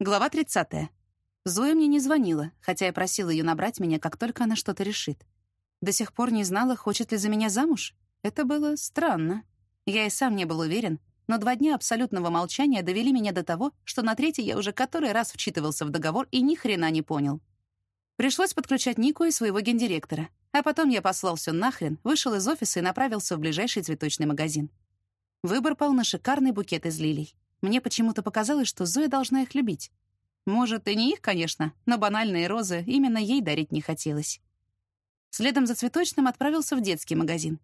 Глава 30. Зоя мне не звонила, хотя я просила ее набрать меня, как только она что-то решит. До сих пор не знала, хочет ли за меня замуж. Это было странно. Я и сам не был уверен, но два дня абсолютного молчания довели меня до того, что на третий я уже который раз вчитывался в договор и ни хрена не понял. Пришлось подключать Нику и своего гендиректора. А потом я послал все нахрен, вышел из офиса и направился в ближайший цветочный магазин. Выбор пал на шикарный букет из лилий. Мне почему-то показалось, что Зоя должна их любить. Может, и не их, конечно, но банальные розы именно ей дарить не хотелось. Следом за цветочным отправился в детский магазин.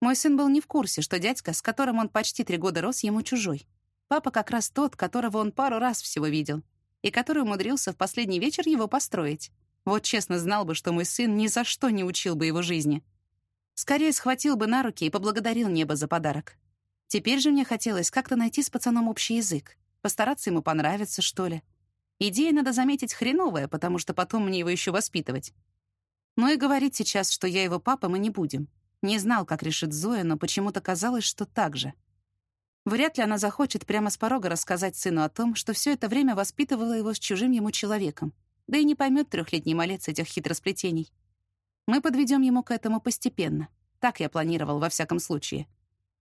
Мой сын был не в курсе, что дядька, с которым он почти три года рос, ему чужой. Папа как раз тот, которого он пару раз всего видел, и который умудрился в последний вечер его построить. Вот честно знал бы, что мой сын ни за что не учил бы его жизни. Скорее схватил бы на руки и поблагодарил небо за подарок. Теперь же мне хотелось как-то найти с пацаном общий язык, постараться ему понравиться, что ли. Идея, надо заметить, хреновая, потому что потом мне его еще воспитывать. Но и говорить сейчас, что я его папа, мы не будем. Не знал, как решит Зоя, но почему-то казалось, что так же. Вряд ли она захочет прямо с порога рассказать сыну о том, что все это время воспитывала его с чужим ему человеком, да и не поймет трехлетний малец этих хитросплетений. Мы подведем ему к этому постепенно. Так я планировал во всяком случае.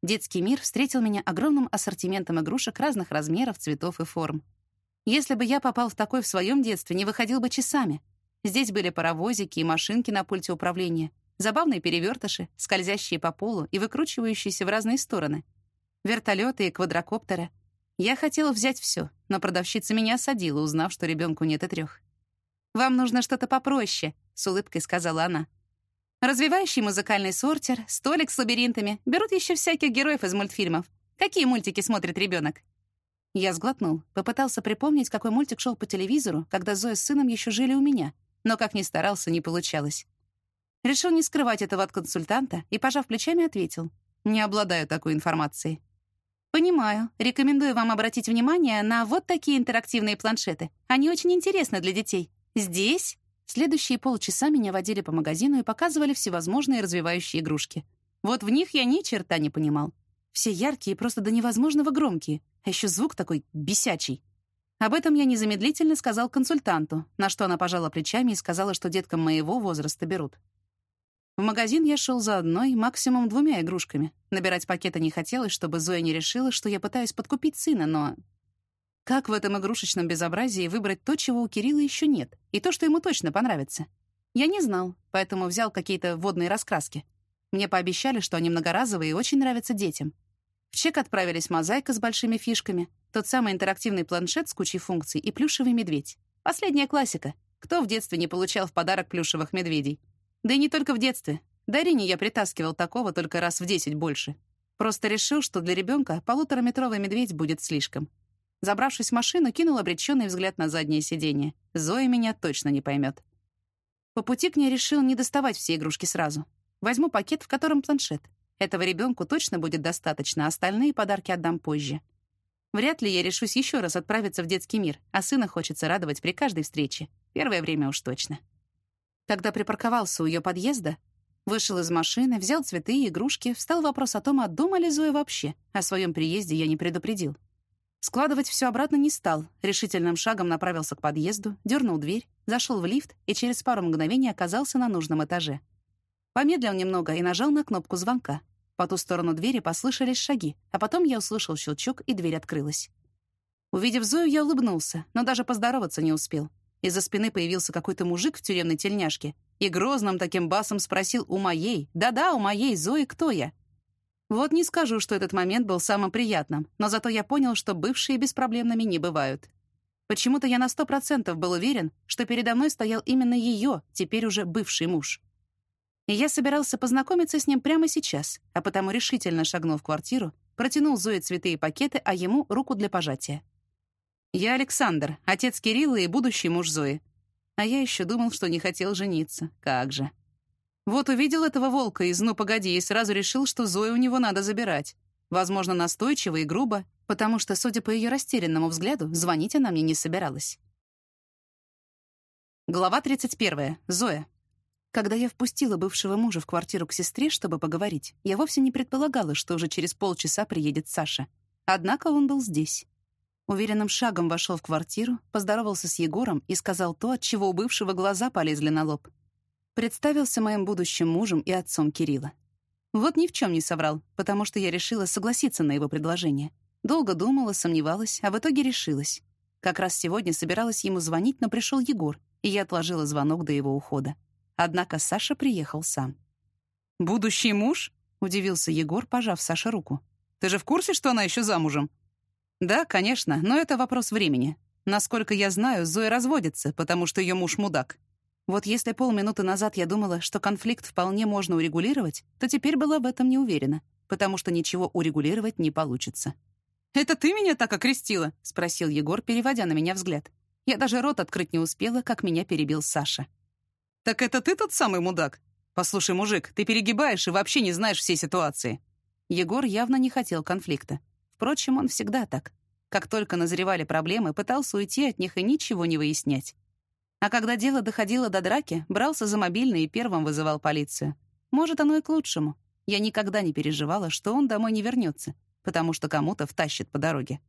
Детский мир встретил меня огромным ассортиментом игрушек разных размеров, цветов и форм. Если бы я попал в такой в своем детстве, не выходил бы часами. Здесь были паровозики и машинки на пульте управления, забавные перевертыши, скользящие по полу и выкручивающиеся в разные стороны, вертолеты и квадрокоптеры. Я хотела взять все, но продавщица меня осадила, узнав, что ребенку нет и трех. «Вам нужно что-то попроще», — с улыбкой сказала она. Развивающий музыкальный сортир, столик с лабиринтами. Берут еще всяких героев из мультфильмов. Какие мультики смотрит ребенок? Я сглотнул, попытался припомнить, какой мультик шел по телевизору, когда Зоя с сыном еще жили у меня, но как ни старался, не получалось. Решил не скрывать этого от консультанта и, пожав плечами, ответил. «Не обладаю такой информацией». «Понимаю. Рекомендую вам обратить внимание на вот такие интерактивные планшеты. Они очень интересны для детей. Здесь Следующие полчаса меня водили по магазину и показывали всевозможные развивающие игрушки. Вот в них я ни черта не понимал. Все яркие просто до невозможного громкие, а еще звук такой бесячий. Об этом я незамедлительно сказал консультанту, на что она пожала плечами и сказала, что деткам моего возраста берут. В магазин я шел за одной, максимум двумя игрушками. Набирать пакеты не хотелось, чтобы Зоя не решила, что я пытаюсь подкупить сына, но как в этом игрушечном безобразии выбрать то, чего у Кирилла еще нет, и то, что ему точно понравится? Я не знал, поэтому взял какие-то водные раскраски. Мне пообещали, что они многоразовые и очень нравятся детям. В чек отправились мозаика с большими фишками, тот самый интерактивный планшет с кучей функций и плюшевый медведь. Последняя классика. Кто в детстве не получал в подарок плюшевых медведей? Да и не только в детстве. Дарине я притаскивал такого только раз в десять больше. Просто решил, что для ребенка полутораметровый медведь будет слишком. Забравшись в машину, кинул обреченный взгляд на заднее сиденье. Зоя меня точно не поймет. По пути к ней решил не доставать все игрушки сразу. Возьму пакет, в котором планшет. Этого ребенку точно будет достаточно, остальные подарки отдам позже. Вряд ли я решусь еще раз отправиться в детский мир, а сына хочется радовать при каждой встрече. Первое время уж точно. Когда припарковался у ее подъезда, вышел из машины, взял цветы и игрушки, встал вопрос о том, а дома ли Зоя вообще. О своем приезде я не предупредил. Складывать все обратно не стал, решительным шагом направился к подъезду, дернул дверь, зашел в лифт и через пару мгновений оказался на нужном этаже. Помедлил немного и нажал на кнопку звонка. По ту сторону двери послышались шаги, а потом я услышал щелчок, и дверь открылась. Увидев Зою, я улыбнулся, но даже поздороваться не успел. Из-за спины появился какой-то мужик в тюремной тельняшке и грозным таким басом спросил у моей, да-да, у моей Зои, кто я. Вот не скажу, что этот момент был самым приятным, но зато я понял, что бывшие беспроблемными не бывают. Почему-то я на сто процентов был уверен, что передо мной стоял именно ее, теперь уже бывший муж. И я собирался познакомиться с ним прямо сейчас, а потому решительно шагнул в квартиру, протянул Зое цветы и пакеты, а ему — руку для пожатия. «Я Александр, отец Кирилла и будущий муж Зои. А я еще думал, что не хотел жениться. Как же». Вот увидел этого волка из «Ну, погоди» и сразу решил, что Зою у него надо забирать. Возможно, настойчиво и грубо, потому что, судя по ее растерянному взгляду, звонить она мне не собиралась. Глава 31. Зоя. Когда я впустила бывшего мужа в квартиру к сестре, чтобы поговорить, я вовсе не предполагала, что уже через полчаса приедет Саша. Однако он был здесь. Уверенным шагом вошел в квартиру, поздоровался с Егором и сказал то, от чего у бывшего глаза полезли на лоб. Представился моим будущим мужем и отцом Кирилла. Вот ни в чем не соврал, потому что я решила согласиться на его предложение. Долго думала, сомневалась, а в итоге решилась. Как раз сегодня собиралась ему звонить, но пришел Егор, и я отложила звонок до его ухода. Однако Саша приехал сам. «Будущий муж?» — удивился Егор, пожав Саше руку. «Ты же в курсе, что она еще замужем?» «Да, конечно, но это вопрос времени. Насколько я знаю, Зоя разводится, потому что ее муж мудак. Вот если полминуты назад я думала, что конфликт вполне можно урегулировать, то теперь была в этом не уверена, потому что ничего урегулировать не получится». «Это ты меня так окрестила?» — спросил Егор, переводя на меня взгляд. Я даже рот открыть не успела, как меня перебил Саша. «Так это ты тот самый мудак? Послушай, мужик, ты перегибаешь и вообще не знаешь всей ситуации». Егор явно не хотел конфликта. Впрочем, он всегда так. Как только назревали проблемы, пытался уйти от них и ничего не выяснять. А когда дело доходило до драки, брался за мобильный и первым вызывал полицию. Может, оно и к лучшему. Я никогда не переживала, что он домой не вернется, потому что кому-то втащит по дороге.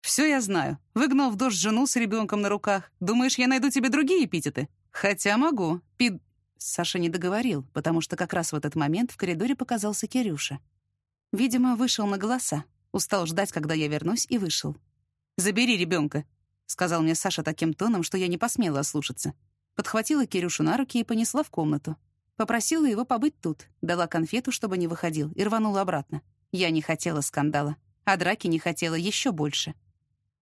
«Все я знаю. Выгнал в дождь жену с ребенком на руках. Думаешь, я найду тебе другие эпитеты? Хотя могу. Пид...» Саша не договорил, потому что как раз в этот момент в коридоре показался Кирюша. Видимо, вышел на голоса. Устал ждать, когда я вернусь, и вышел. «Забери ребенка», — сказал мне Саша таким тоном, что я не посмела ослушаться. Подхватила Кирюшу на руки и понесла в комнату. Попросила его побыть тут, дала конфету, чтобы не выходил, и рванула обратно. Я не хотела скандала, а драки не хотела еще больше.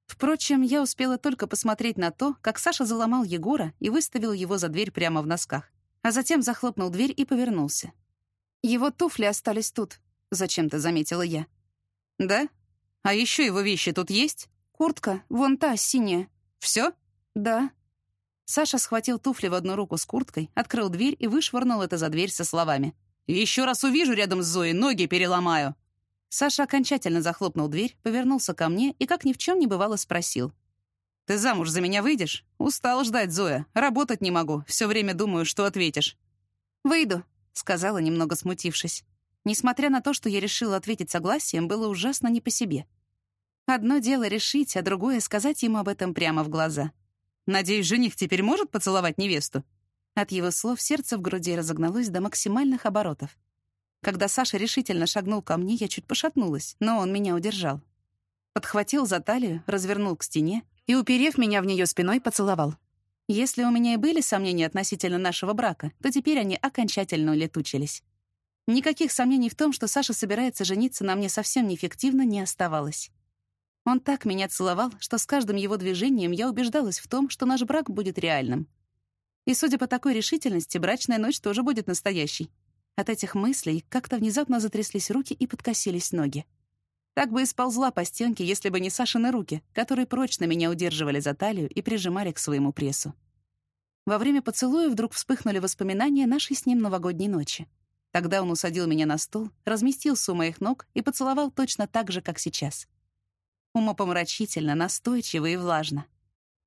Впрочем, я успела только посмотреть на то, как Саша заломал Егора и выставил его за дверь прямо в носках, а затем захлопнул дверь и повернулся. «Его туфли остались тут», — зачем-то заметила я. «Да? А еще его вещи тут есть?» «Куртка, вон та, синяя». Все? «Да». Саша схватил туфли в одну руку с курткой, открыл дверь и вышвырнул это за дверь со словами. «Еще раз увижу рядом с Зоей, ноги переломаю». Саша окончательно захлопнул дверь, повернулся ко мне и, как ни в чем не бывало, спросил. «Ты замуж за меня выйдешь? Устал ждать, Зоя. Работать не могу. Все время думаю, что ответишь». «Выйду», — сказала, немного смутившись. Несмотря на то, что я решила ответить согласием, было ужасно не по себе. Одно дело решить, а другое — сказать ему об этом прямо в глаза. «Надеюсь, жених теперь может поцеловать невесту?» От его слов сердце в груди разогналось до максимальных оборотов. Когда Саша решительно шагнул ко мне, я чуть пошатнулась, но он меня удержал. Подхватил за талию, развернул к стене и, уперев меня в нее спиной, поцеловал. Если у меня и были сомнения относительно нашего брака, то теперь они окончательно улетучились. Никаких сомнений в том, что Саша собирается жениться на мне совсем неэффективно, не оставалось. Он так меня целовал, что с каждым его движением я убеждалась в том, что наш брак будет реальным. И, судя по такой решительности, брачная ночь тоже будет настоящей. От этих мыслей как-то внезапно затряслись руки и подкосились ноги. Так бы и сползла по стенке, если бы не Сашины руки, которые прочно меня удерживали за талию и прижимали к своему прессу. Во время поцелуя вдруг вспыхнули воспоминания нашей с ним новогодней ночи. Тогда он усадил меня на стол, разместился у моих ног и поцеловал точно так же, как сейчас. Умопомрачительно, настойчиво и влажно.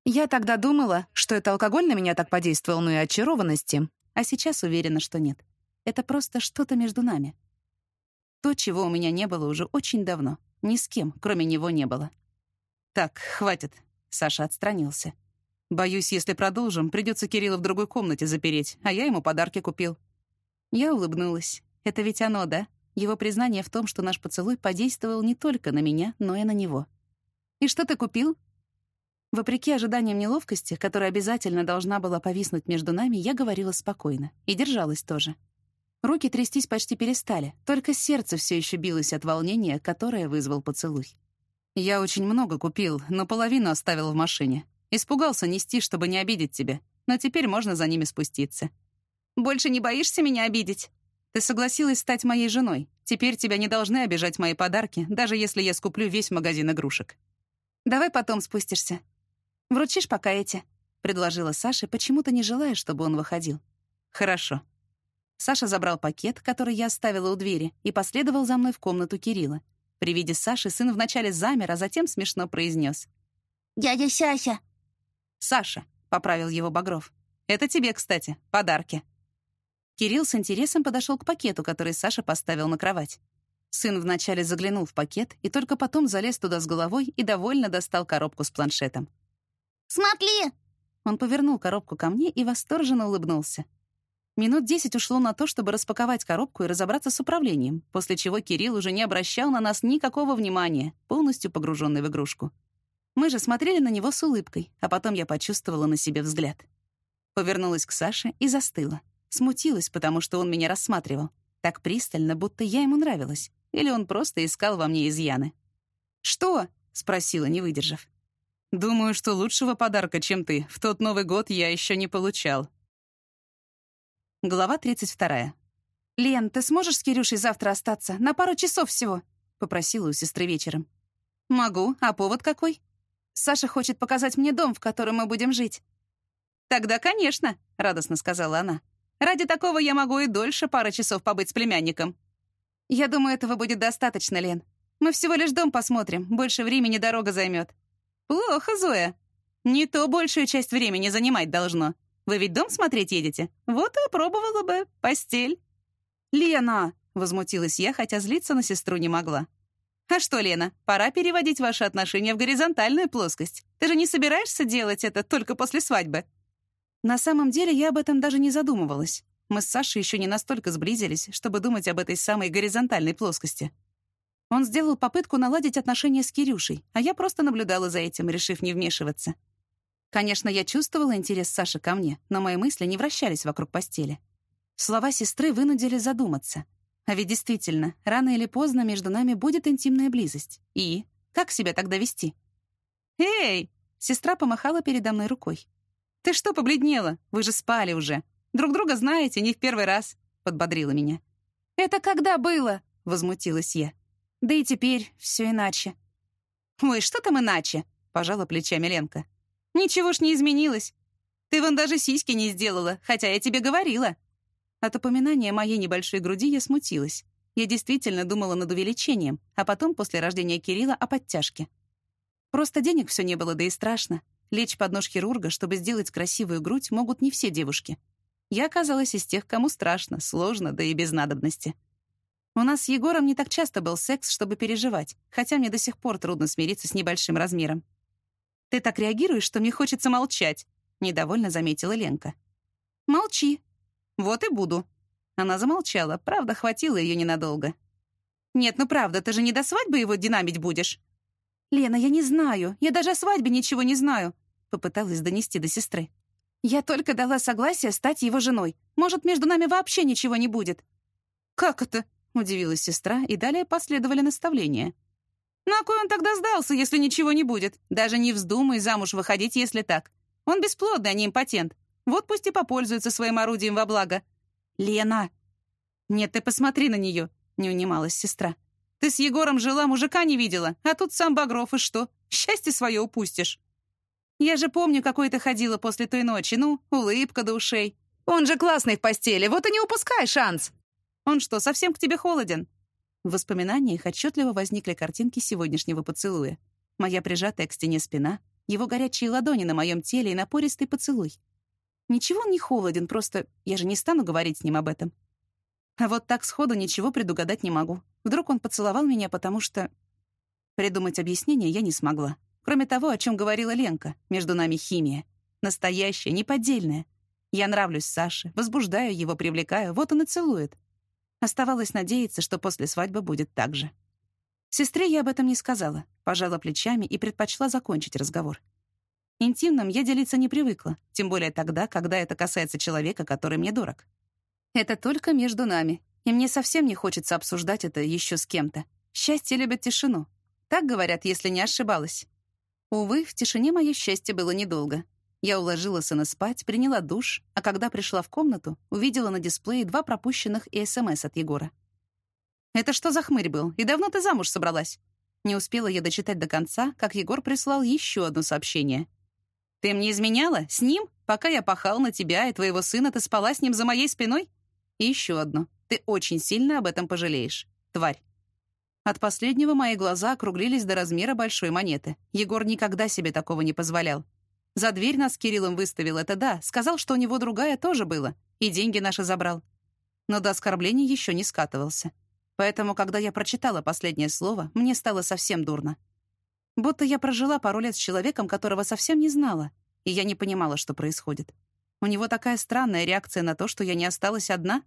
Я тогда думала, что это алкоголь на меня так подействовал, ну и очарованности, а сейчас уверена, что нет. Это просто что-то между нами. То, чего у меня не было уже очень давно. Ни с кем, кроме него, не было. «Так, хватит», — Саша отстранился. «Боюсь, если продолжим, придется Кирилла в другой комнате запереть, а я ему подарки купил». Я улыбнулась. Это ведь оно, да? Его признание в том, что наш поцелуй подействовал не только на меня, но и на него. «И что ты купил?» Вопреки ожиданиям неловкости, которая обязательно должна была повиснуть между нами, я говорила спокойно. И держалась тоже. Руки трястись почти перестали, только сердце все еще билось от волнения, которое вызвал поцелуй. «Я очень много купил, но половину оставил в машине. Испугался нести, чтобы не обидеть тебя, но теперь можно за ними спуститься. Больше не боишься меня обидеть? Ты согласилась стать моей женой. Теперь тебя не должны обижать мои подарки, даже если я скуплю весь магазин игрушек. Давай потом спустишься. Вручишь пока эти?» — предложила Саша, почему-то не желая, чтобы он выходил. «Хорошо». Саша забрал пакет, который я оставила у двери, и последовал за мной в комнату Кирилла. При виде Саши сын вначале замер, а затем смешно произнес: «Дядя Сяся». «Саша», — поправил его Багров. «Это тебе, кстати, подарки». Кирилл с интересом подошел к пакету, который Саша поставил на кровать. Сын вначале заглянул в пакет и только потом залез туда с головой и довольно достал коробку с планшетом. Смотри! Он повернул коробку ко мне и восторженно улыбнулся. Минут десять ушло на то, чтобы распаковать коробку и разобраться с управлением, после чего Кирилл уже не обращал на нас никакого внимания, полностью погруженный в игрушку. Мы же смотрели на него с улыбкой, а потом я почувствовала на себе взгляд. Повернулась к Саше и застыла. Смутилась, потому что он меня рассматривал. Так пристально, будто я ему нравилась. Или он просто искал во мне изъяны. «Что?» — спросила, не выдержав. «Думаю, что лучшего подарка, чем ты, в тот Новый год я еще не получал», Глава 32. «Лен, ты сможешь с Кирюшей завтра остаться? На пару часов всего?» — попросила у сестры вечером. «Могу. А повод какой?» «Саша хочет показать мне дом, в котором мы будем жить». «Тогда, конечно», — радостно сказала она. «Ради такого я могу и дольше пары часов побыть с племянником». «Я думаю, этого будет достаточно, Лен. Мы всего лишь дом посмотрим, больше времени дорога займет». «Плохо, Зоя. Не то большую часть времени занимать должно. Вы ведь дом смотреть едете? Вот и пробовала бы постель». «Лена!» — возмутилась я, хотя злиться на сестру не могла. «А что, Лена, пора переводить ваши отношения в горизонтальную плоскость. Ты же не собираешься делать это только после свадьбы?» На самом деле я об этом даже не задумывалась. Мы с Сашей еще не настолько сблизились, чтобы думать об этой самой горизонтальной плоскости. Он сделал попытку наладить отношения с Кирюшей, а я просто наблюдала за этим, решив не вмешиваться. Конечно, я чувствовала интерес Саши ко мне, но мои мысли не вращались вокруг постели. Слова сестры вынудили задуматься. А ведь действительно, рано или поздно между нами будет интимная близость. И как себя тогда вести? «Эй!» — сестра помахала передо мной рукой. «Ты что побледнела? Вы же спали уже. Друг друга знаете, не в первый раз», — подбодрила меня. «Это когда было?» — возмутилась я. «Да и теперь все иначе». «Ой, что там иначе?» — пожала плечами Ленка. Ничего ж не изменилось. Ты вон даже сиськи не сделала, хотя я тебе говорила». От упоминания моей небольшой груди я смутилась. Я действительно думала над увеличением, а потом, после рождения Кирилла, о подтяжке. Просто денег все не было, да и страшно. Лечь под нож хирурга, чтобы сделать красивую грудь, могут не все девушки. Я оказалась из тех, кому страшно, сложно, да и без надобности. У нас с Егором не так часто был секс, чтобы переживать, хотя мне до сих пор трудно смириться с небольшим размером. «Ты так реагируешь, что мне хочется молчать», — недовольно заметила Ленка. «Молчи». «Вот и буду». Она замолчала, правда, хватило ее ненадолго. «Нет, ну правда, ты же не до свадьбы его динамить будешь?» «Лена, я не знаю. Я даже о свадьбе ничего не знаю», — попыталась донести до сестры. «Я только дала согласие стать его женой. Может, между нами вообще ничего не будет». «Как это?» — удивилась сестра, и далее последовали наставления. На кой он тогда сдался, если ничего не будет? Даже не вздумай замуж выходить, если так. Он бесплодный, а не импотент. Вот пусть и попользуется своим орудием во благо. Лена! Нет, ты посмотри на нее, не унималась сестра. Ты с Егором жила, мужика не видела, а тут сам Багров, и что? Счастье свое упустишь. Я же помню, какой ты ходила после той ночи. Ну, улыбка до ушей. Он же классный в постели, вот и не упускай шанс. Он что, совсем к тебе холоден? В воспоминаниях отчетливо возникли картинки сегодняшнего поцелуя. Моя прижатая к стене спина, его горячие ладони на моем теле и напористый поцелуй. Ничего он не холоден, просто я же не стану говорить с ним об этом. А вот так сходу ничего предугадать не могу. Вдруг он поцеловал меня, потому что... Придумать объяснение я не смогла. Кроме того, о чем говорила Ленка, между нами химия. Настоящая, неподдельная. Я нравлюсь Саше, возбуждаю его, привлекаю, вот он и целует. Оставалось надеяться, что после свадьбы будет так же. Сестре я об этом не сказала, пожала плечами и предпочла закончить разговор. Интимным я делиться не привыкла, тем более тогда, когда это касается человека, который мне дорог. Это только между нами, и мне совсем не хочется обсуждать это еще с кем-то. Счастье любит тишину. Так говорят, если не ошибалась. Увы, в тишине мое счастье было недолго. Я уложила сына спать, приняла душ, а когда пришла в комнату, увидела на дисплее два пропущенных и СМС от Егора. «Это что за хмырь был? И давно ты замуж собралась?» Не успела я дочитать до конца, как Егор прислал еще одно сообщение. «Ты мне изменяла? С ним? Пока я пахал на тебя и твоего сына, ты спала с ним за моей спиной?» И еще одно. «Ты очень сильно об этом пожалеешь. Тварь». От последнего мои глаза округлились до размера большой монеты. Егор никогда себе такого не позволял. За дверь нас Кириллом выставил, это да. Сказал, что у него другая тоже было. И деньги наши забрал. Но до оскорблений еще не скатывался. Поэтому, когда я прочитала последнее слово, мне стало совсем дурно. Будто я прожила пару лет с человеком, которого совсем не знала, и я не понимала, что происходит. У него такая странная реакция на то, что я не осталась одна,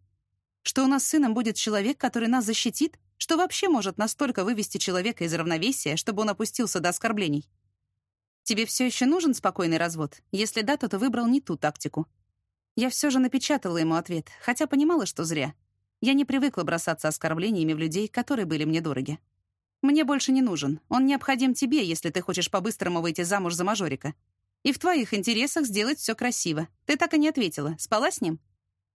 что у нас с сыном будет человек, который нас защитит, что вообще может настолько вывести человека из равновесия, чтобы он опустился до оскорблений. Тебе все еще нужен спокойный развод? Если да, то ты выбрал не ту тактику. Я все же напечатала ему ответ, хотя понимала, что зря. Я не привыкла бросаться оскорблениями в людей, которые были мне дороги. Мне больше не нужен. Он необходим тебе, если ты хочешь по-быстрому выйти замуж за мажорика. И в твоих интересах сделать все красиво. Ты так и не ответила. Спала с ним?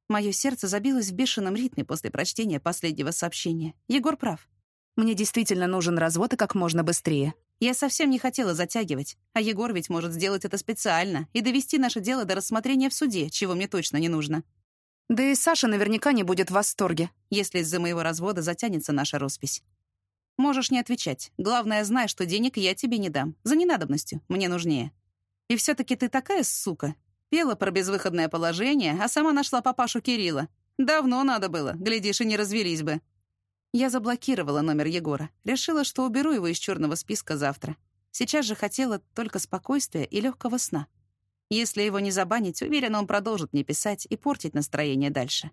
Мое сердце забилось в бешеном ритме после прочтения последнего сообщения. Егор прав. Мне действительно нужен развод и как можно быстрее. Я совсем не хотела затягивать, а Егор ведь может сделать это специально и довести наше дело до рассмотрения в суде, чего мне точно не нужно. Да и Саша наверняка не будет в восторге, если из-за моего развода затянется наша роспись. Можешь не отвечать. Главное, знай, что денег я тебе не дам. За ненадобностью. Мне нужнее. И все таки ты такая сука, Пела про безвыходное положение, а сама нашла папашу Кирилла. Давно надо было, глядишь, и не развелись бы. Я заблокировала номер Егора. Решила, что уберу его из черного списка завтра. Сейчас же хотела только спокойствия и легкого сна. Если его не забанить, уверена, он продолжит мне писать и портить настроение дальше.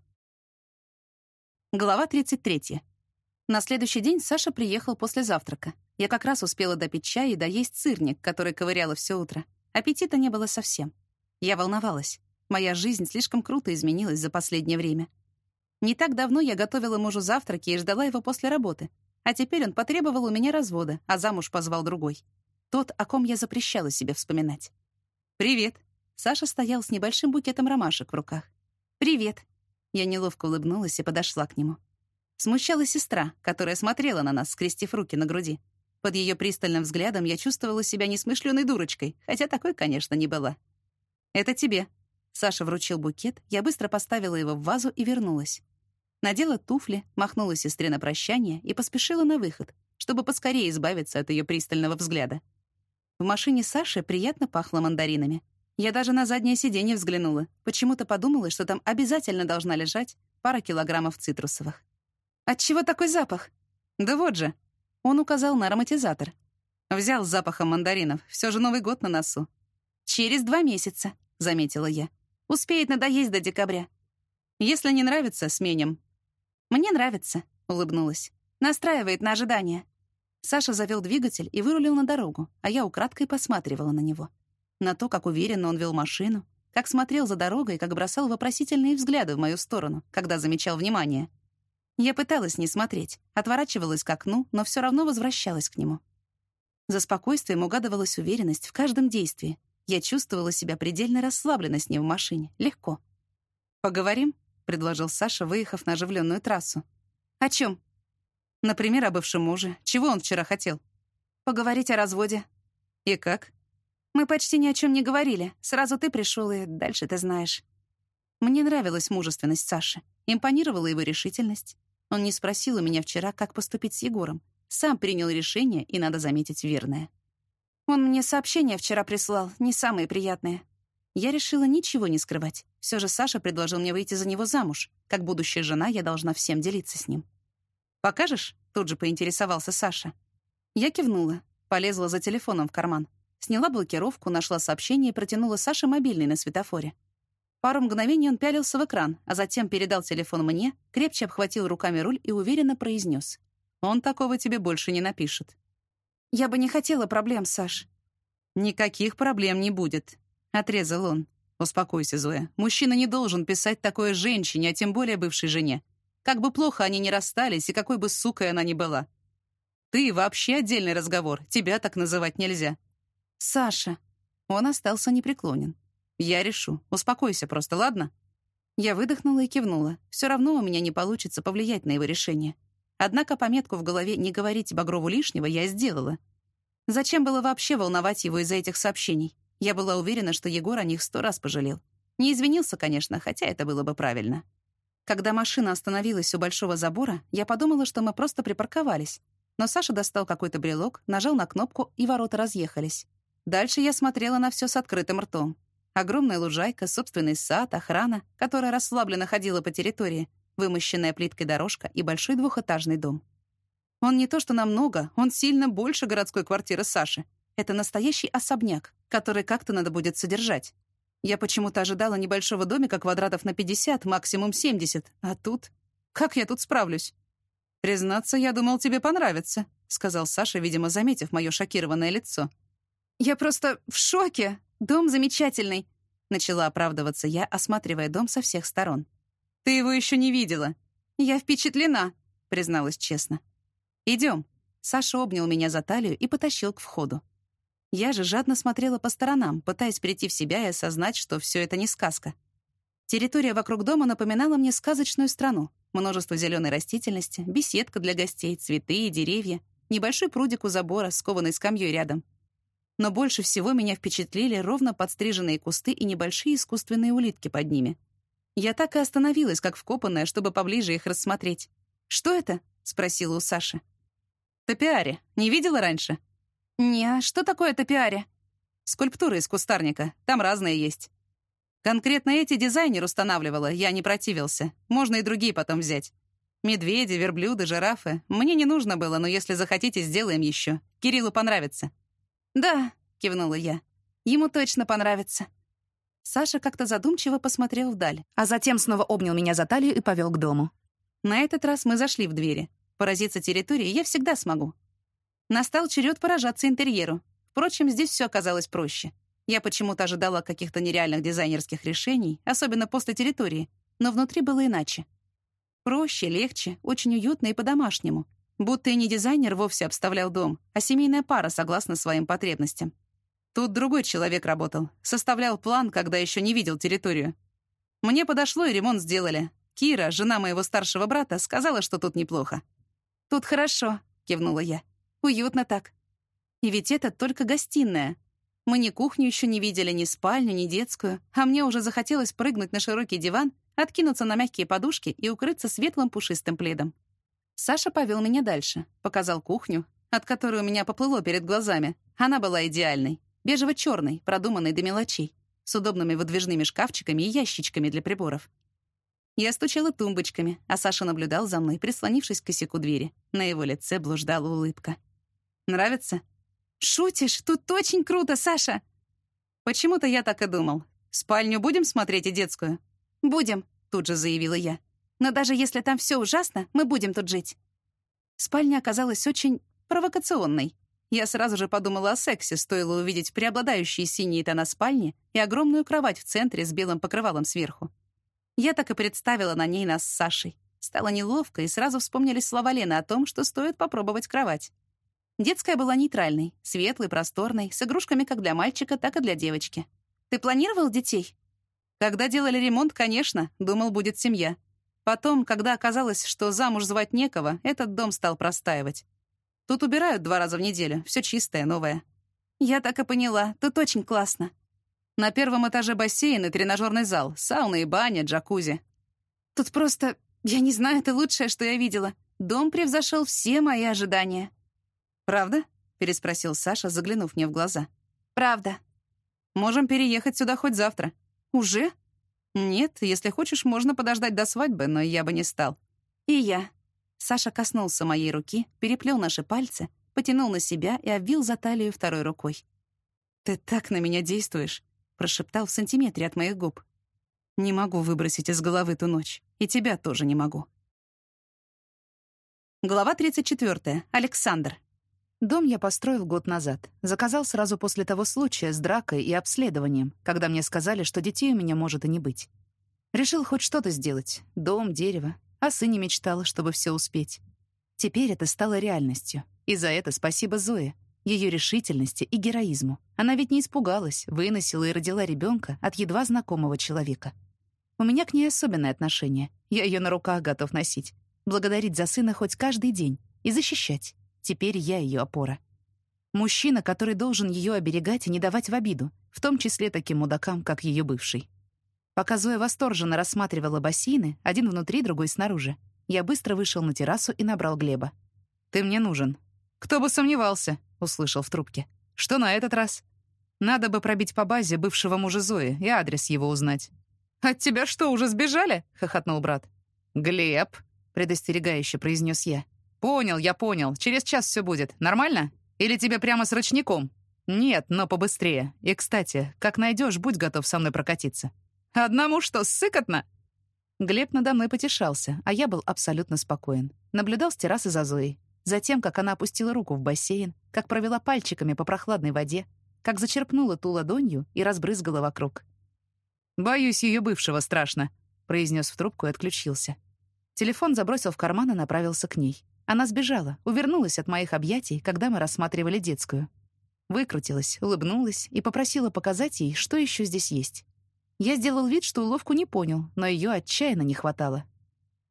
Глава 33. На следующий день Саша приехал после завтрака. Я как раз успела допить чай и доесть сырник, который ковыряла все утро. Аппетита не было совсем. Я волновалась. Моя жизнь слишком круто изменилась за последнее время. Не так давно я готовила мужу завтраки и ждала его после работы. А теперь он потребовал у меня развода, а замуж позвал другой. Тот, о ком я запрещала себе вспоминать. «Привет». Саша стоял с небольшим букетом ромашек в руках. «Привет». Я неловко улыбнулась и подошла к нему. Смущала сестра, которая смотрела на нас, скрестив руки на груди. Под ее пристальным взглядом я чувствовала себя несмышленой дурочкой, хотя такой, конечно, не была. «Это тебе». Саша вручил букет, я быстро поставила его в вазу и вернулась. Надела туфли, махнула сестре на прощание и поспешила на выход, чтобы поскорее избавиться от ее пристального взгляда. В машине Саши приятно пахло мандаринами. Я даже на заднее сиденье взглянула. Почему-то подумала, что там обязательно должна лежать пара килограммов цитрусовых. «Отчего такой запах?» «Да вот же». Он указал на ароматизатор. Взял с запахом мандаринов. Все же Новый год на носу. «Через два месяца», — заметила я. «Успеет надоесть до декабря. Если не нравится, сменим». «Мне нравится», — улыбнулась. «Настраивает на ожидание». Саша завел двигатель и вырулил на дорогу, а я украдкой посматривала на него. На то, как уверенно он вел машину, как смотрел за дорогой, как бросал вопросительные взгляды в мою сторону, когда замечал внимание. Я пыталась не смотреть, отворачивалась к окну, но все равно возвращалась к нему. За спокойствием угадывалась уверенность в каждом действии, я чувствовала себя предельно расслабленно с ним в машине. Легко. «Поговорим?» — предложил Саша, выехав на оживленную трассу. «О чем? «Например, о бывшем муже. Чего он вчера хотел?» «Поговорить о разводе». «И как?» «Мы почти ни о чем не говорили. Сразу ты пришел, и дальше ты знаешь». Мне нравилась мужественность Саши. Импонировала его решительность. Он не спросил у меня вчера, как поступить с Егором. Сам принял решение, и, надо заметить, верное. Он мне сообщения вчера прислал, не самые приятные. Я решила ничего не скрывать. Все же Саша предложил мне выйти за него замуж. Как будущая жена, я должна всем делиться с ним. «Покажешь?» — тут же поинтересовался Саша. Я кивнула, полезла за телефоном в карман. Сняла блокировку, нашла сообщение и протянула Саше мобильный на светофоре. Пару мгновений он пялился в экран, а затем передал телефон мне, крепче обхватил руками руль и уверенно произнес: «Он такого тебе больше не напишет». «Я бы не хотела проблем, Саш». «Никаких проблем не будет», — отрезал он. «Успокойся, Зоя. Мужчина не должен писать такое женщине, а тем более бывшей жене. Как бы плохо они ни расстались, и какой бы сукой она ни была. Ты вообще отдельный разговор, тебя так называть нельзя». «Саша». Он остался непреклонен. «Я решу. Успокойся просто, ладно?» Я выдохнула и кивнула. Все равно у меня не получится повлиять на его решение. Однако пометку в голове «не говорить Багрову лишнего» я сделала. Зачем было вообще волновать его из-за этих сообщений? Я была уверена, что Егор о них сто раз пожалел. Не извинился, конечно, хотя это было бы правильно. Когда машина остановилась у большого забора, я подумала, что мы просто припарковались. Но Саша достал какой-то брелок, нажал на кнопку, и ворота разъехались. Дальше я смотрела на все с открытым ртом. Огромная лужайка, собственный сад, охрана, которая расслабленно ходила по территории, вымощенная плиткой дорожка и большой двухэтажный дом. Он не то что намного, он сильно больше городской квартиры Саши. Это настоящий особняк, который как-то надо будет содержать. Я почему-то ожидала небольшого домика квадратов на 50, максимум 70, а тут... Как я тут справлюсь? «Признаться, я думал, тебе понравится», — сказал Саша, видимо, заметив мое шокированное лицо. «Я просто в шоке. Дом замечательный», — начала оправдываться я, осматривая дом со всех сторон. «Ты его еще не видела». «Я впечатлена», — призналась честно. «Идем». Саша обнял меня за талию и потащил к входу. Я же жадно смотрела по сторонам, пытаясь прийти в себя и осознать, что все это не сказка. Территория вокруг дома напоминала мне сказочную страну. Множество зеленой растительности, беседка для гостей, цветы и деревья, небольшой прудик у забора, скованный скамьей рядом. Но больше всего меня впечатлили ровно подстриженные кусты и небольшие искусственные улитки под ними. Я так и остановилась, как вкопанная, чтобы поближе их рассмотреть. «Что это?» — спросила у Саши. «Топиари. Не видела раньше?» «Не, а что такое топиари?» «Скульптуры из кустарника. Там разные есть. Конкретно эти дизайнер устанавливала, я не противился. Можно и другие потом взять. Медведи, верблюды, жирафы. Мне не нужно было, но если захотите, сделаем еще. Кириллу понравится». «Да», — кивнула я. «Ему точно понравится». Саша как-то задумчиво посмотрел вдаль, а затем снова обнял меня за талию и повел к дому. На этот раз мы зашли в двери. Поразиться территории я всегда смогу. Настал черед поражаться интерьеру. Впрочем, здесь все оказалось проще. Я почему-то ожидала каких-то нереальных дизайнерских решений, особенно после территории, но внутри было иначе. Проще, легче, очень уютно и по-домашнему. Будто и не дизайнер вовсе обставлял дом, а семейная пара согласно своим потребностям. Тут другой человек работал, составлял план, когда еще не видел территорию. Мне подошло, и ремонт сделали. Кира, жена моего старшего брата, сказала, что тут неплохо. «Тут хорошо», — кивнула я. «Уютно так». И ведь это только гостиная, мы ни кухню еще не видели, ни спальню, ни детскую, а мне уже захотелось прыгнуть на широкий диван, откинуться на мягкие подушки и укрыться светлым пушистым пледом. Саша повел меня дальше, показал кухню, от которой у меня поплыло перед глазами. Она была идеальной, бежево-черной, продуманной до мелочей, с удобными выдвижными шкафчиками и ящичками для приборов. Я стучала тумбочками, а Саша наблюдал за мной, прислонившись к косяку двери. На его лице блуждала улыбка. «Нравится?» «Шутишь? Тут очень круто, Саша!» «Почему-то я так и думал. Спальню будем смотреть и детскую?» «Будем», — тут же заявила я. «Но даже если там все ужасно, мы будем тут жить». Спальня оказалась очень провокационной. Я сразу же подумала о сексе, стоило увидеть преобладающие синие тона спальни и огромную кровать в центре с белым покрывалом сверху. Я так и представила на ней нас с Сашей. Стало неловко, и сразу вспомнились слова Лены о том, что стоит попробовать кровать. Детская была нейтральной, светлой, просторной, с игрушками как для мальчика, так и для девочки. «Ты планировал детей?» Когда делали ремонт, конечно, думал, будет семья. Потом, когда оказалось, что замуж звать некого, этот дом стал простаивать. Тут убирают два раза в неделю, все чистое, новое. Я так и поняла, тут очень классно. На первом этаже бассейн и тренажерный зал, сауна и баня, джакузи. Тут просто, я не знаю, это лучшее, что я видела. Дом превзошел все мои ожидания. «Правда?» — переспросил Саша, заглянув мне в глаза. «Правда». «Можем переехать сюда хоть завтра». «Уже?» «Нет, если хочешь, можно подождать до свадьбы, но я бы не стал». «И я». Саша коснулся моей руки, переплел наши пальцы, потянул на себя и обвил за талию второй рукой. «Ты так на меня действуешь», — прошептал в сантиметре от моих губ. «Не могу выбросить из головы ту ночь. И тебя тоже не могу». Глава 34. Александр. Дом я построил год назад. Заказал сразу после того случая с дракой и обследованием, когда мне сказали, что детей у меня может и не быть. Решил хоть что-то сделать. Дом, дерево. О сыне мечтал, чтобы все успеть. Теперь это стало реальностью. И за это спасибо Зое, ее решительности и героизму. Она ведь не испугалась, выносила и родила ребенка от едва знакомого человека. У меня к ней особенное отношение. Я ее на руках готов носить. Благодарить за сына хоть каждый день и защищать. Теперь я ее опора. Мужчина, который должен ее оберегать и не давать в обиду, в том числе таким мудакам, как ее бывший. Пока Зоя восторженно рассматривала бассейны, один внутри, другой снаружи, я быстро вышел на террасу и набрал Глеба. «Ты мне нужен». «Кто бы сомневался», — услышал в трубке. «Что на этот раз?» «Надо бы пробить по базе бывшего мужа Зои и адрес его узнать». «От тебя что, уже сбежали?» — хохотнул брат. «Глеб», — предостерегающе произнес я. «Понял, я понял. Через час все будет. Нормально? Или тебе прямо с ручником?» «Нет, но побыстрее. И, кстати, как найдешь, будь готов со мной прокатиться». «Одному что, сыкотно?» Глеб надо мной потешался, а я был абсолютно спокоен. Наблюдал с террасы за Зоей. Затем, как она опустила руку в бассейн, как провела пальчиками по прохладной воде, как зачерпнула ту ладонью и разбрызгала вокруг. «Боюсь ее бывшего страшно», — произнес в трубку и отключился. Телефон забросил в карман и направился к ней. Она сбежала, увернулась от моих объятий, когда мы рассматривали детскую. Выкрутилась, улыбнулась и попросила показать ей, что еще здесь есть. Я сделал вид, что уловку не понял, но ее отчаянно не хватало.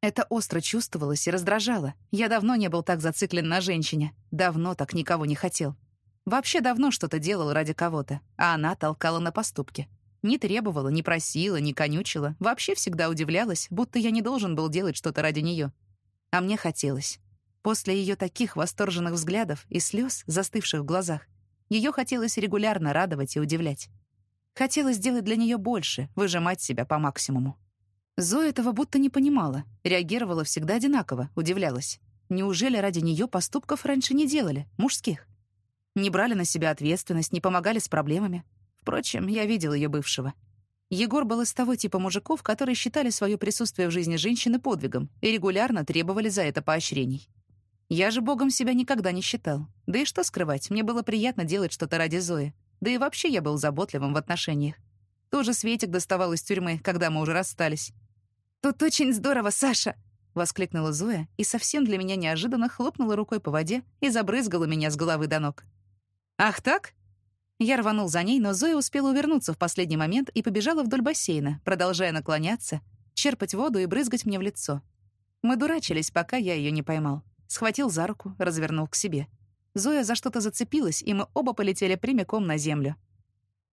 Это остро чувствовалось и раздражало. Я давно не был так зациклен на женщине. Давно так никого не хотел. Вообще давно что-то делал ради кого-то, а она толкала на поступки. Не требовала, не просила, не конючила. Вообще всегда удивлялась, будто я не должен был делать что-то ради нее. А мне хотелось. После ее таких восторженных взглядов и слез, застывших в глазах, ее хотелось регулярно радовать и удивлять. Хотелось сделать для нее больше, выжимать себя по максимуму. Зоя этого будто не понимала, реагировала всегда одинаково, удивлялась. Неужели ради нее поступков раньше не делали, мужских? Не брали на себя ответственность, не помогали с проблемами. Впрочем, я видел ее бывшего. Егор был из того типа мужиков, которые считали свое присутствие в жизни женщины подвигом и регулярно требовали за это поощрений. Я же богом себя никогда не считал. Да и что скрывать, мне было приятно делать что-то ради Зои. Да и вообще я был заботливым в отношениях. Тоже Светик доставал из тюрьмы, когда мы уже расстались. «Тут очень здорово, Саша!» — воскликнула Зоя и совсем для меня неожиданно хлопнула рукой по воде и забрызгала меня с головы до ног. «Ах так?» Я рванул за ней, но Зоя успела увернуться в последний момент и побежала вдоль бассейна, продолжая наклоняться, черпать воду и брызгать мне в лицо. Мы дурачились, пока я ее не поймал. Схватил за руку, развернул к себе. Зоя за что-то зацепилась, и мы оба полетели прямиком на землю.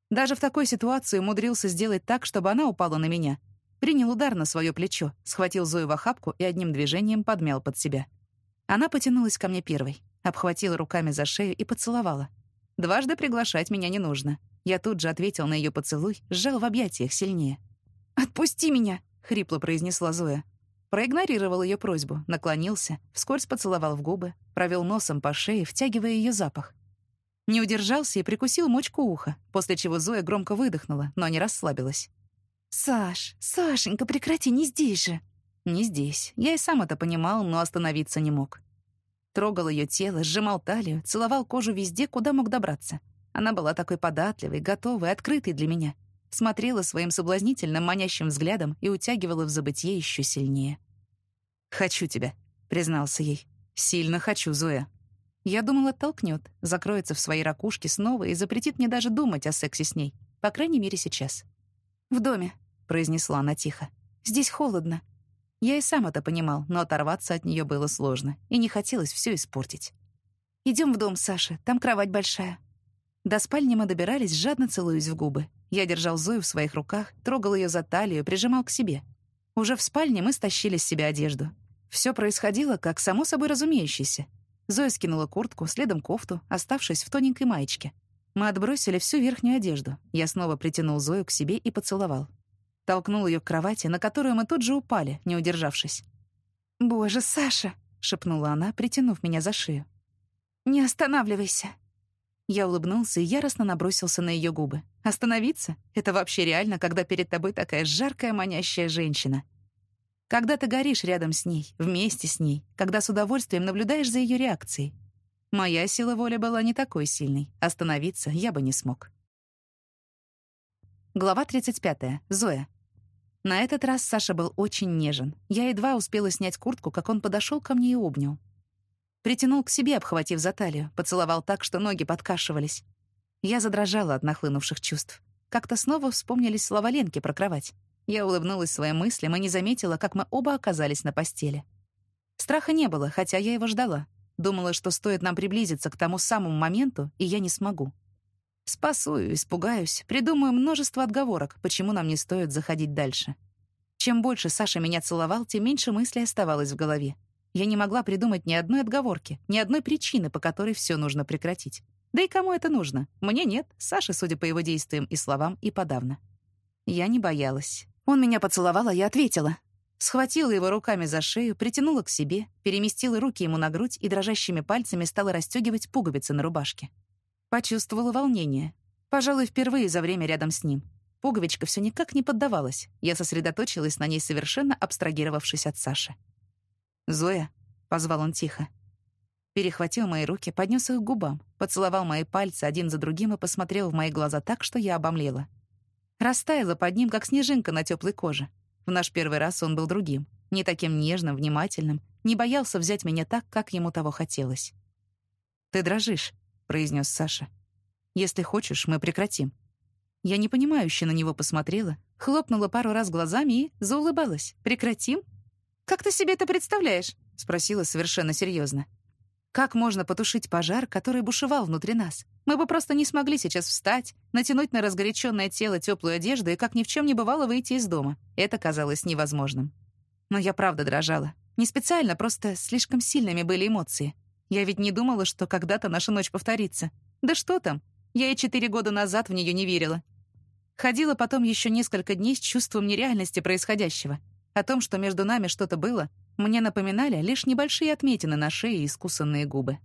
Даже в такой ситуации умудрился сделать так, чтобы она упала на меня. Принял удар на свое плечо, схватил Зою в охапку и одним движением подмял под себя. Она потянулась ко мне первой, обхватила руками за шею и поцеловала. Дважды приглашать меня не нужно. Я тут же ответил на ее поцелуй, сжал в объятиях сильнее. «Отпусти меня!» — хрипло произнесла Зоя. Проигнорировал ее просьбу, наклонился, вскользь поцеловал в губы, провел носом по шее, втягивая ее запах. Не удержался и прикусил мочку уха, после чего Зоя громко выдохнула, но не расслабилась. «Саш, Сашенька, прекрати, не здесь же!» «Не здесь. Я и сам это понимал, но остановиться не мог». Трогал ее тело, сжимал талию, целовал кожу везде, куда мог добраться. Она была такой податливой, готовой, открытой для меня — смотрела своим соблазнительным манящим взглядом и утягивала в забытье еще сильнее. «Хочу тебя», — признался ей. «Сильно хочу, Зоя». Я думал, оттолкнет, закроется в своей ракушке снова и запретит мне даже думать о сексе с ней. По крайней мере, сейчас. «В доме», — произнесла она тихо. «Здесь холодно». Я и сам это понимал, но оторваться от нее было сложно, и не хотелось все испортить. Идем в дом, Саша, там кровать большая». До спальни мы добирались, жадно целуясь в губы. Я держал Зою в своих руках, трогал ее за талию, прижимал к себе. Уже в спальне мы стащили с себя одежду. Все происходило, как само собой разумеющееся. Зоя скинула куртку, следом кофту, оставшись в тоненькой маечке. Мы отбросили всю верхнюю одежду. Я снова притянул Зою к себе и поцеловал. Толкнул ее к кровати, на которую мы тут же упали, не удержавшись. «Боже, Саша!» — шепнула она, притянув меня за шею. «Не останавливайся!» Я улыбнулся и яростно набросился на ее губы. Остановиться? Это вообще реально, когда перед тобой такая жаркая, манящая женщина. Когда ты горишь рядом с ней, вместе с ней, когда с удовольствием наблюдаешь за ее реакцией. Моя сила воли была не такой сильной. Остановиться я бы не смог. Глава 35. Зоя. На этот раз Саша был очень нежен. Я едва успела снять куртку, как он подошел ко мне и обнял. Притянул к себе, обхватив за талию, поцеловал так, что ноги подкашивались. Я задрожала от нахлынувших чувств. Как-то снова вспомнились слова Ленки про кровать. Я улыбнулась своим мыслям и не заметила, как мы оба оказались на постели. Страха не было, хотя я его ждала. Думала, что стоит нам приблизиться к тому самому моменту, и я не смогу. Спасую, испугаюсь, придумаю множество отговорок, почему нам не стоит заходить дальше. Чем больше Саша меня целовал, тем меньше мыслей оставалось в голове. Я не могла придумать ни одной отговорки, ни одной причины, по которой все нужно прекратить. Да и кому это нужно? Мне нет, Саше, судя по его действиям и словам, и подавно. Я не боялась. Он меня поцеловал, а я ответила. Схватила его руками за шею, притянула к себе, переместила руки ему на грудь и дрожащими пальцами стала расстегивать пуговицы на рубашке. Почувствовала волнение. Пожалуй, впервые за время рядом с ним. Пуговичка все никак не поддавалась. Я сосредоточилась на ней, совершенно абстрагировавшись от Саши. «Зоя», — позвал он тихо. Перехватил мои руки, поднес их к губам, поцеловал мои пальцы один за другим и посмотрел в мои глаза так, что я обомлела. Растаяла под ним, как снежинка на теплой коже. В наш первый раз он был другим, не таким нежным, внимательным, не боялся взять меня так, как ему того хотелось. «Ты дрожишь», — произнес Саша. «Если хочешь, мы прекратим». Я непонимающе на него посмотрела, хлопнула пару раз глазами и заулыбалась. «Прекратим?» «Как ты себе это представляешь?» — спросила совершенно серьезно. «Как можно потушить пожар, который бушевал внутри нас? Мы бы просто не смогли сейчас встать, натянуть на разгоряченное тело теплую одежду и как ни в чем не бывало выйти из дома. Это казалось невозможным. Но я правда дрожала. Не специально, просто слишком сильными были эмоции. Я ведь не думала, что когда-то наша ночь повторится. Да что там? Я и четыре года назад в нее не верила. Ходила потом еще несколько дней с чувством нереальности происходящего. О том, что между нами что-то было, мне напоминали лишь небольшие отметины на шее и искусанные губы.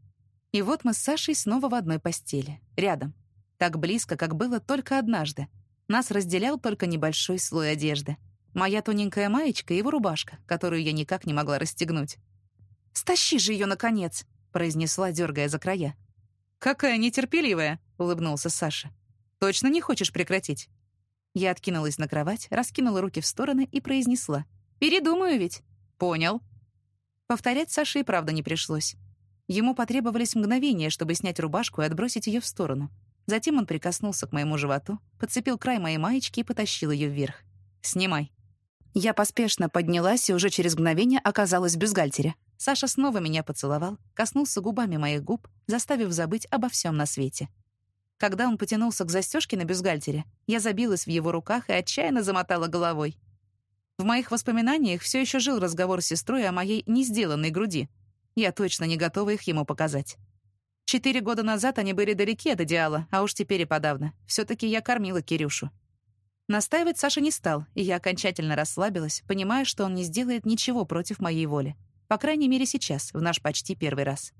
И вот мы с Сашей снова в одной постели, рядом. Так близко, как было только однажды. Нас разделял только небольшой слой одежды. Моя тоненькая маечка и его рубашка, которую я никак не могла расстегнуть. «Стащи же ее, наконец!» — произнесла, дергая за края. «Какая нетерпеливая!» — улыбнулся Саша. «Точно не хочешь прекратить?» Я откинулась на кровать, раскинула руки в стороны и произнесла. «Передумаю ведь». «Понял». Повторять Саше и правда не пришлось. Ему потребовались мгновения, чтобы снять рубашку и отбросить ее в сторону. Затем он прикоснулся к моему животу, подцепил край моей маечки и потащил ее вверх. «Снимай». Я поспешно поднялась и уже через мгновение оказалась в бюстгальтере. Саша снова меня поцеловал, коснулся губами моих губ, заставив забыть обо всем на свете. Когда он потянулся к застежке на бюстгальтере, я забилась в его руках и отчаянно замотала головой. В моих воспоминаниях все еще жил разговор с сестрой о моей не сделанной груди — я точно не готова их ему показать. Четыре года назад они были далеки от идеала, а уж теперь и подавно. все таки я кормила Кирюшу. Настаивать Саша не стал, и я окончательно расслабилась, понимая, что он не сделает ничего против моей воли. По крайней мере, сейчас, в наш почти первый раз.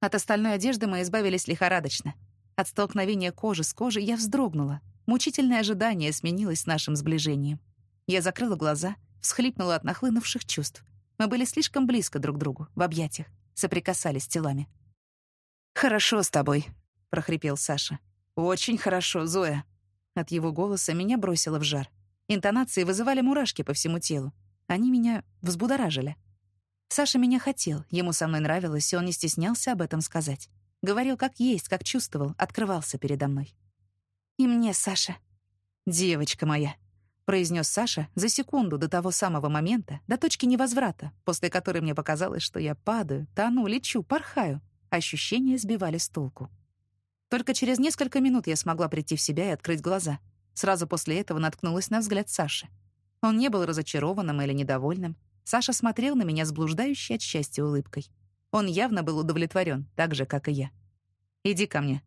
От остальной одежды мы избавились лихорадочно. От столкновения кожи с кожей я вздрогнула. Мучительное ожидание сменилось нашим сближением. Я закрыла глаза, всхлипнула от нахлынувших чувств. Мы были слишком близко друг к другу, в объятиях, соприкасались телами. «Хорошо с тобой», — прохрипел Саша. «Очень хорошо, Зоя». От его голоса меня бросило в жар. Интонации вызывали мурашки по всему телу. Они меня взбудоражили. Саша меня хотел, ему со мной нравилось, и он не стеснялся об этом сказать. Говорил как есть, как чувствовал, открывался передо мной. «И мне, Саша». «Девочка моя», произнес Саша за секунду до того самого момента, до точки невозврата, после которой мне показалось, что я падаю, тону, лечу, порхаю. Ощущения сбивали с толку. Только через несколько минут я смогла прийти в себя и открыть глаза. Сразу после этого наткнулась на взгляд Саши. Он не был разочарованным или недовольным. Саша смотрел на меня с блуждающей от счастья улыбкой. Он явно был удовлетворен, так же, как и я. «Иди ко мне».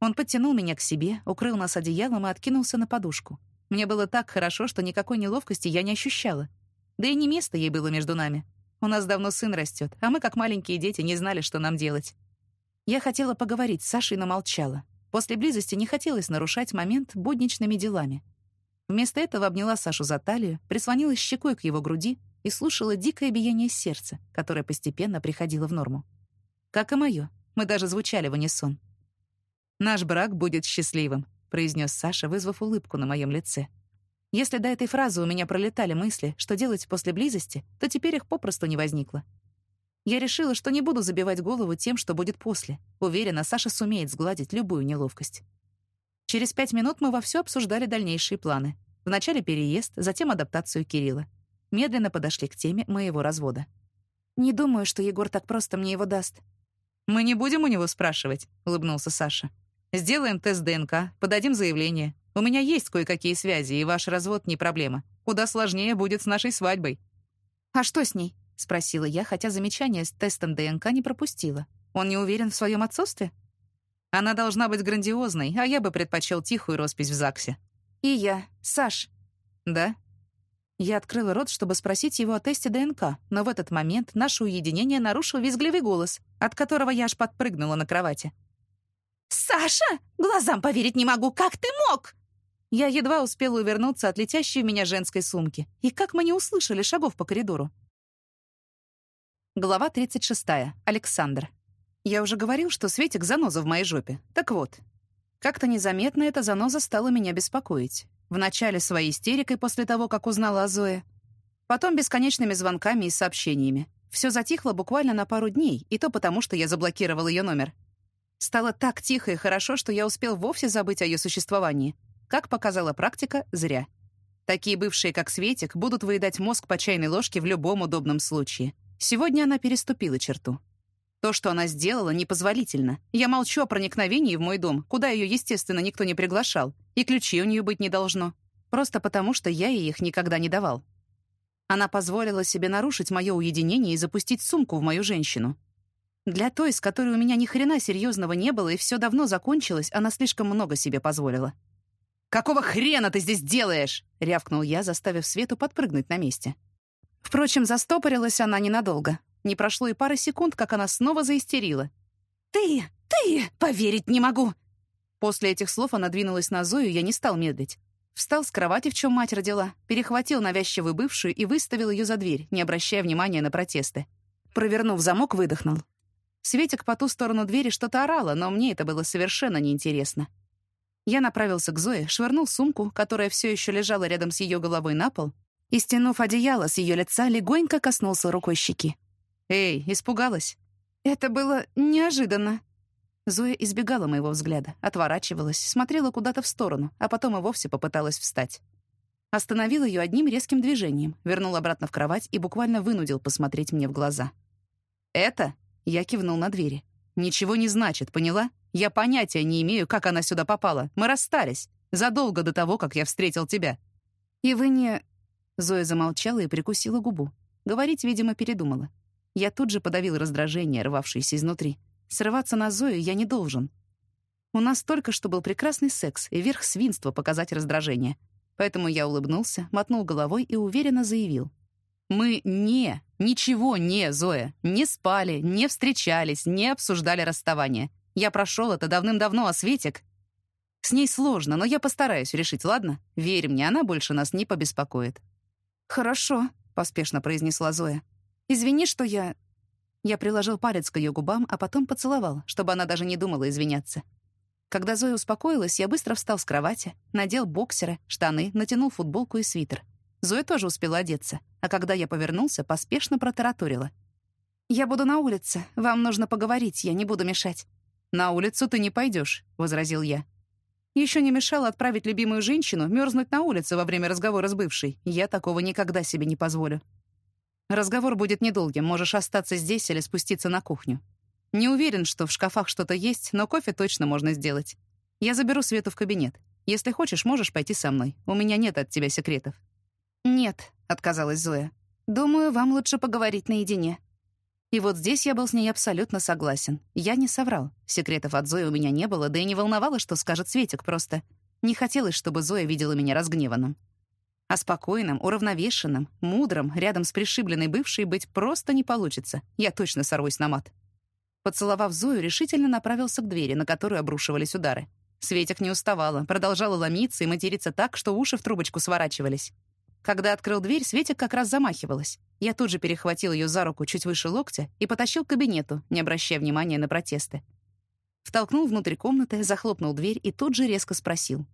Он подтянул меня к себе, укрыл нас одеялом и откинулся на подушку. Мне было так хорошо, что никакой неловкости я не ощущала. Да и не место ей было между нами. У нас давно сын растет, а мы, как маленькие дети, не знали, что нам делать. Я хотела поговорить с Сашей, но молчала. После близости не хотелось нарушать момент будничными делами. Вместо этого обняла Сашу за талию, прислонилась щекой к его груди и слушала дикое биение сердца, которое постепенно приходило в норму. Как и моё, мы даже звучали в унисон. «Наш брак будет счастливым», произнес Саша, вызвав улыбку на моем лице. Если до этой фразы у меня пролетали мысли, что делать после близости, то теперь их попросту не возникло. Я решила, что не буду забивать голову тем, что будет после. Уверена, Саша сумеет сгладить любую неловкость. Через пять минут мы вовсю обсуждали дальнейшие планы. Вначале переезд, затем адаптацию Кирилла. Медленно подошли к теме моего развода. «Не думаю, что Егор так просто мне его даст». «Мы не будем у него спрашивать», — улыбнулся Саша. Сделаем тест ДНК, подадим заявление. У меня есть кое-какие связи, и ваш развод не проблема. Куда сложнее будет с нашей свадьбой». «А что с ней?» — спросила я, хотя замечание с тестом ДНК не пропустила. «Он не уверен в своем отцовстве?» «Она должна быть грандиозной, а я бы предпочел тихую роспись в ЗАГСе». «И я. Саш». «Да?» Я открыла рот, чтобы спросить его о тесте ДНК, но в этот момент наше уединение нарушил визгливый голос, от которого я аж подпрыгнула на кровати. «Саша! Глазам поверить не могу! Как ты мог?» Я едва успела увернуться от летящей в меня женской сумки. И как мы не услышали шагов по коридору? Глава 36. Александр. Я уже говорил, что Светик — заноза в моей жопе. Так вот, как-то незаметно эта заноза стала меня беспокоить. Вначале своей истерикой после того, как узнала о Зое. Потом бесконечными звонками и сообщениями. Все затихло буквально на пару дней, и то потому, что я заблокировал ее номер. Стало так тихо и хорошо, что я успел вовсе забыть о ее существовании. Как показала практика, зря. Такие бывшие, как Светик, будут выедать мозг по чайной ложке в любом удобном случае. Сегодня она переступила черту. То, что она сделала, непозволительно. Я молчу о проникновении в мой дом, куда ее, естественно, никто не приглашал, и ключей у нее быть не должно. Просто потому, что я ей их никогда не давал. Она позволила себе нарушить мое уединение и запустить сумку в мою женщину. Для той, с которой у меня ни хрена серьезного не было и все давно закончилось, она слишком много себе позволила. «Какого хрена ты здесь делаешь?» — рявкнул я, заставив Свету подпрыгнуть на месте. Впрочем, застопорилась она ненадолго. Не прошло и пары секунд, как она снова заистерила. «Ты! Ты! Поверить не могу!» После этих слов она двинулась на Зою, я не стал медлить. Встал с кровати, в чем мать родила, перехватил навязчивую бывшую и выставил ее за дверь, не обращая внимания на протесты. Провернув замок, выдохнул. Светик по ту сторону двери что-то орала, но мне это было совершенно неинтересно. Я направился к Зое, швырнул сумку, которая все еще лежала рядом с ее головой на пол, и, стянув одеяло с ее лица, легонько коснулся рукой щеки. «Эй, испугалась?» «Это было неожиданно». Зоя избегала моего взгляда, отворачивалась, смотрела куда-то в сторону, а потом и вовсе попыталась встать. Остановил ее одним резким движением, вернул обратно в кровать и буквально вынудил посмотреть мне в глаза. «Это?» Я кивнул на двери. «Ничего не значит, поняла? Я понятия не имею, как она сюда попала. Мы расстались. Задолго до того, как я встретил тебя». «И вы не...» Зоя замолчала и прикусила губу. Говорить, видимо, передумала. Я тут же подавил раздражение, рвавшееся изнутри. Срываться на Зою я не должен. У нас только что был прекрасный секс и верх свинства показать раздражение. Поэтому я улыбнулся, мотнул головой и уверенно заявил. Мы не, ничего не, Зоя, не спали, не встречались, не обсуждали расставание. Я прошел это давным-давно, а Светик... С ней сложно, но я постараюсь решить, ладно? Верь мне, она больше нас не побеспокоит. «Хорошо», — поспешно произнесла Зоя. «Извини, что я...» Я приложил палец к ее губам, а потом поцеловал, чтобы она даже не думала извиняться. Когда Зоя успокоилась, я быстро встал с кровати, надел боксеры, штаны, натянул футболку и свитер. Зоя тоже успела одеться, а когда я повернулся, поспешно протараторила. «Я буду на улице. Вам нужно поговорить, я не буду мешать». «На улицу ты не пойдешь», — возразил я. Еще не мешало отправить любимую женщину мерзнуть на улице во время разговора с бывшей. Я такого никогда себе не позволю. Разговор будет недолгим, можешь остаться здесь или спуститься на кухню. Не уверен, что в шкафах что-то есть, но кофе точно можно сделать. Я заберу Свету в кабинет. Если хочешь, можешь пойти со мной. У меня нет от тебя секретов. «Нет», — отказалась Зоя. «Думаю, вам лучше поговорить наедине». И вот здесь я был с ней абсолютно согласен. Я не соврал. Секретов от Зои у меня не было, да и не волновало, что скажет Светик просто. Не хотелось, чтобы Зоя видела меня разгневанным. А спокойным, уравновешенным, мудрым, рядом с пришибленной бывшей быть просто не получится. Я точно сорвусь на мат. Поцеловав Зою, решительно направился к двери, на которую обрушивались удары. Светик не уставала, продолжала ломиться и материться так, что уши в трубочку сворачивались. Когда открыл дверь, Светик как раз замахивалась. Я тут же перехватил ее за руку чуть выше локтя и потащил к кабинету, не обращая внимания на протесты. Втолкнул внутрь комнаты, захлопнул дверь и тут же резко спросил.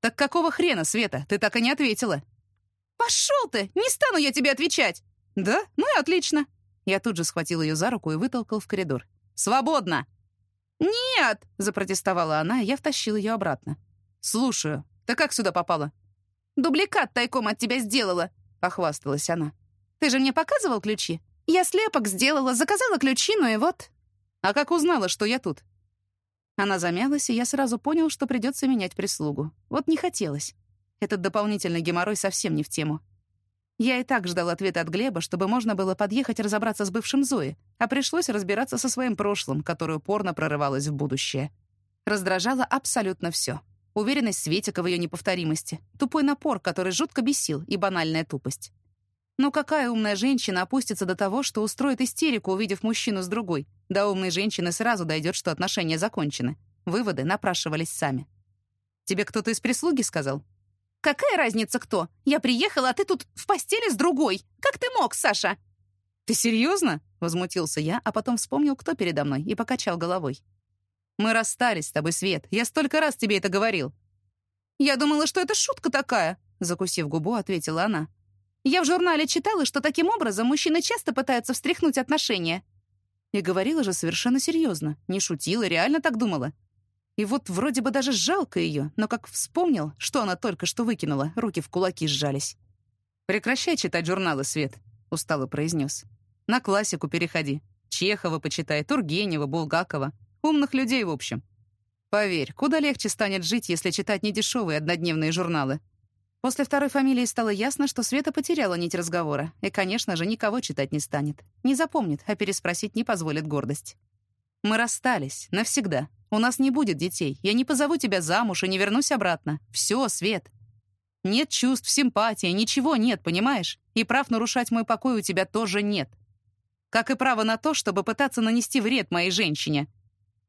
«Так какого хрена, Света? Ты так и не ответила». «Пошел ты! Не стану я тебе отвечать!» «Да? Ну и отлично!» Я тут же схватил ее за руку и вытолкал в коридор. «Свободно!» «Нет!» — запротестовала она, и я втащил ее обратно. «Слушаю. Ты как сюда попала?» Дубликат тайком от тебя сделала», — похвасталась она. «Ты же мне показывал ключи? Я слепок сделала, заказала ключи, ну и вот». «А как узнала, что я тут?» Она замялась, и я сразу понял, что придется менять прислугу. Вот не хотелось. Этот дополнительный геморрой совсем не в тему. Я и так ждал ответа от Глеба, чтобы можно было подъехать разобраться с бывшим Зои, а пришлось разбираться со своим прошлым, которое упорно прорывалось в будущее. Раздражало абсолютно все. Уверенность Светика в ее неповторимости. Тупой напор, который жутко бесил, и банальная тупость. Но какая умная женщина опустится до того, что устроит истерику, увидев мужчину с другой? До умной женщины сразу дойдет, что отношения закончены. Выводы напрашивались сами. «Тебе кто-то из прислуги сказал?» «Какая разница кто? Я приехала, а ты тут в постели с другой. Как ты мог, Саша?» «Ты серьезно?» — возмутился я, а потом вспомнил, кто передо мной, и покачал головой. «Мы расстались с тобой, Свет. Я столько раз тебе это говорил». «Я думала, что это шутка такая», — закусив губу, ответила она. «Я в журнале читала, что таким образом мужчины часто пытаются встряхнуть отношения». И говорила же совершенно серьезно, не шутила, реально так думала. И вот вроде бы даже жалко ее, но как вспомнил, что она только что выкинула, руки в кулаки сжались. «Прекращай читать журналы, Свет», — устало произнес. «На классику переходи. Чехова почитай, Тургенева, Булгакова. Умных людей, в общем. Поверь, куда легче станет жить, если читать не дешевые однодневные журналы. После второй фамилии стало ясно, что Света потеряла нить разговора, и, конечно же, никого читать не станет. Не запомнит, а переспросить не позволит гордость. «Мы расстались. Навсегда. У нас не будет детей. Я не позову тебя замуж и не вернусь обратно. Все, Свет. Нет чувств, симпатии, ничего нет, понимаешь? И прав нарушать мой покой у тебя тоже нет. Как и право на то, чтобы пытаться нанести вред моей женщине.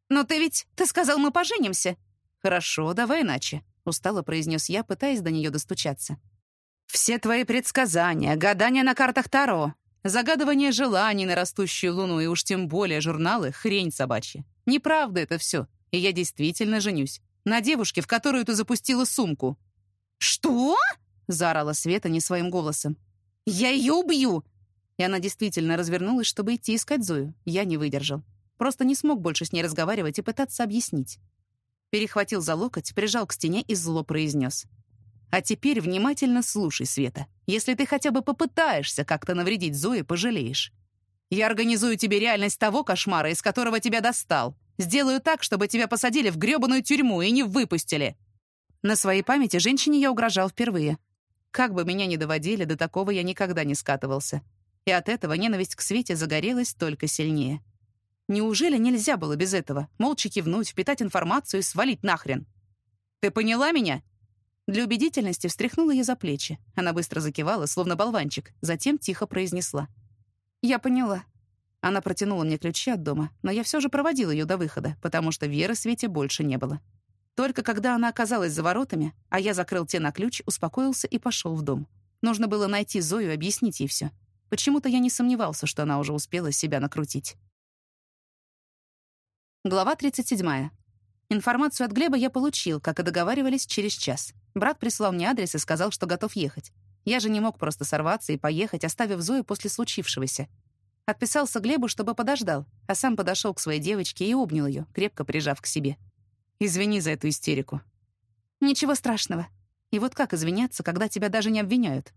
«Но ты ведь... Ты сказал, мы поженимся». «Хорошо, давай иначе», — устало произнес я, пытаясь до нее достучаться. «Все твои предсказания, гадания на картах Таро, загадывание желаний на растущую луну и уж тем более журналы — хрень собачья. Неправда это все, и я действительно женюсь. На девушке, в которую ты запустила сумку». «Что?» — заорала Света не своим голосом. «Я ее убью!» И она действительно развернулась, чтобы идти искать Зою. Я не выдержал. Просто не смог больше с ней разговаривать и пытаться объяснить. Перехватил за локоть, прижал к стене и зло произнес. «А теперь внимательно слушай, Света. Если ты хотя бы попытаешься как-то навредить Зое, пожалеешь. Я организую тебе реальность того кошмара, из которого тебя достал. Сделаю так, чтобы тебя посадили в грёбаную тюрьму и не выпустили». На своей памяти женщине я угрожал впервые. Как бы меня ни доводили, до такого я никогда не скатывался. И от этого ненависть к Свете загорелась только сильнее. Неужели нельзя было без этого? Молча кивнуть, впитать информацию и свалить нахрен? «Ты поняла меня?» Для убедительности встряхнула ее за плечи. Она быстро закивала, словно болванчик, затем тихо произнесла. «Я поняла». Она протянула мне ключи от дома, но я все же проводил ее до выхода, потому что Веры Свете больше не было. Только когда она оказалась за воротами, а я закрыл те на ключ, успокоился и пошел в дом. Нужно было найти Зою и объяснить ей все. Почему-то я не сомневался, что она уже успела себя накрутить. Глава 37. Информацию от Глеба я получил, как и договаривались, через час. Брат прислал мне адрес и сказал, что готов ехать. Я же не мог просто сорваться и поехать, оставив Зою после случившегося. Отписался Глебу, чтобы подождал, а сам подошел к своей девочке и обнял ее, крепко прижав к себе. «Извини за эту истерику». «Ничего страшного. И вот как извиняться, когда тебя даже не обвиняют?